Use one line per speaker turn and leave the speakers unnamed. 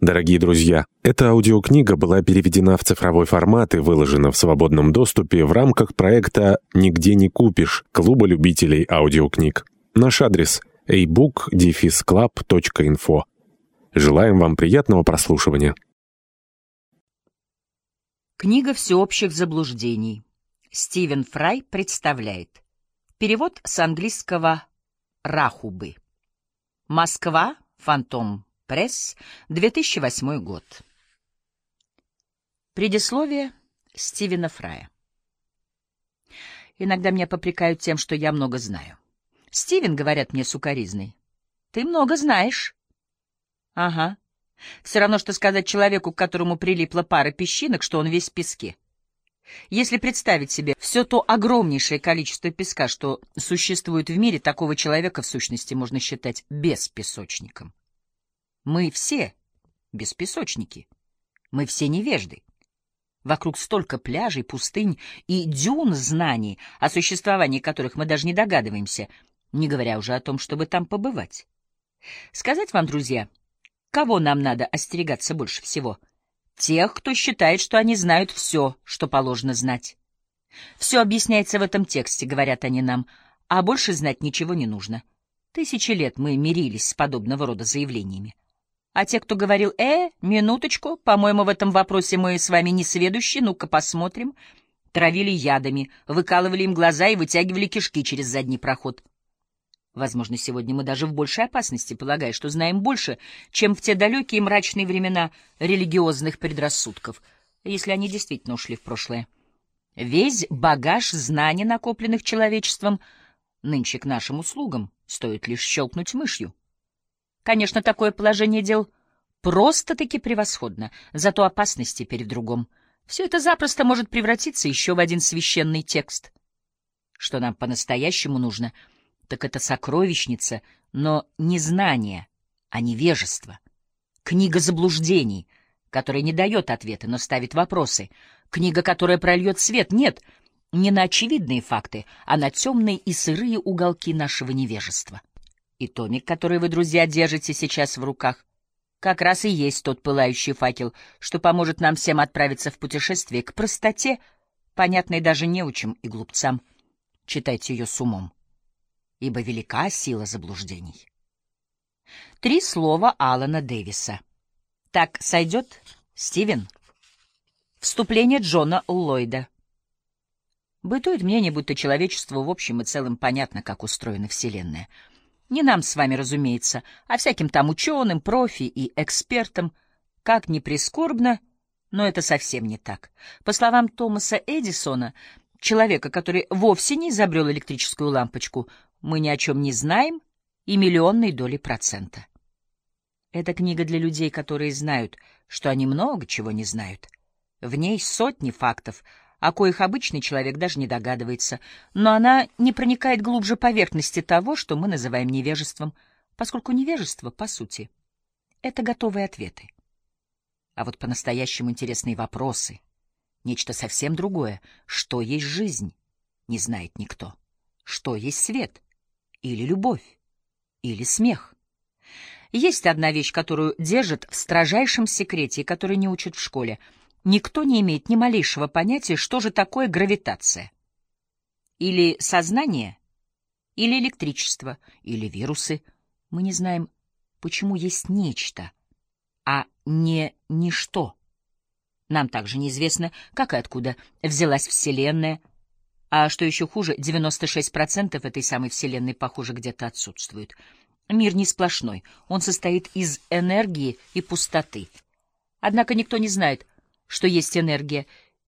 Дорогие друзья, эта аудиокнига была переведена в цифровой формат и выложена в свободном доступе в рамках проекта «Нигде не купишь» Клуба любителей аудиокниг. Наш адрес – ebook-club.info. Желаем вам приятного прослушивания.
Книга всеобщих заблуждений. Стивен Фрай представляет. Перевод с английского «Рахубы». Москва, Фантом Пресс, 2008 год. Предисловие Стивена Фрая. Иногда меня попрекают тем, что я много знаю. Стивен, говорят мне сукоризный, ты много знаешь. Ага. Все равно, что сказать человеку, к которому прилипла пара песчинок, что он весь в песке. Если представить себе все то огромнейшее количество песка, что существует в мире, такого человека в сущности можно считать беспесочником. Мы все беспесочники. Мы все невежды. Вокруг столько пляжей, пустынь и дюн знаний, о существовании которых мы даже не догадываемся, не говоря уже о том, чтобы там побывать. Сказать вам, друзья, кого нам надо остерегаться больше всего? Тех, кто считает, что они знают все, что положено знать. Все объясняется в этом тексте, говорят они нам, а больше знать ничего не нужно. Тысячи лет мы мирились с подобного рода заявлениями. А те, кто говорил, «Э, минуточку, по-моему, в этом вопросе мы с вами не сведущи, ну-ка посмотрим», травили ядами, выкалывали им глаза и вытягивали кишки через задний проход. Возможно, сегодня мы даже в большей опасности, полагая, что знаем больше, чем в те далекие мрачные времена религиозных предрассудков, если они действительно ушли в прошлое. Весь багаж знаний, накопленных человечеством, нынче к нашим услугам, стоит лишь щелкнуть мышью. Конечно, такое положение дел просто-таки превосходно, зато опасность теперь в другом. Все это запросто может превратиться еще в один священный текст. Что нам по-настоящему нужно, так это сокровищница, но не знание, а невежество. Книга заблуждений, которая не дает ответа, но ставит вопросы. Книга, которая прольет свет, нет, не на очевидные факты, а на темные и сырые уголки нашего невежества. И томик, который вы, друзья, держите сейчас в руках, как раз и есть тот пылающий факел, что поможет нам всем отправиться в путешествие к простоте, понятной даже неучим и глупцам. Читайте ее с умом, ибо велика сила заблуждений. Три слова Алана Дэвиса. Так сойдет, Стивен? Вступление Джона Ллойда. Бытует мнение, будто человечеству в общем и целом понятно, как устроена Вселенная — не нам с вами, разумеется, а всяким там ученым, профи и экспертам. Как ни прискорбно, но это совсем не так. По словам Томаса Эдисона, человека, который вовсе не изобрел электрическую лампочку, мы ни о чем не знаем и миллионной доли процента. Это книга для людей, которые знают, что они много чего не знают. В ней сотни фактов — о коих обычный человек даже не догадывается, но она не проникает глубже поверхности того, что мы называем невежеством, поскольку невежество, по сути, это готовые ответы. А вот по-настоящему интересные вопросы, нечто совсем другое, что есть жизнь, не знает никто, что есть свет, или любовь, или смех. Есть одна вещь, которую держат в строжайшем секрете и которую не учат в школе — никто не имеет ни малейшего понятия, что же такое гравитация. Или сознание, или электричество, или вирусы. Мы не знаем, почему есть нечто, а не ничто. Нам также неизвестно, как и откуда взялась Вселенная, а что еще хуже, 96% этой самой Вселенной, похоже, где-то отсутствуют. Мир не сплошной, он состоит из энергии и пустоты. Однако никто не знает, что есть энергия,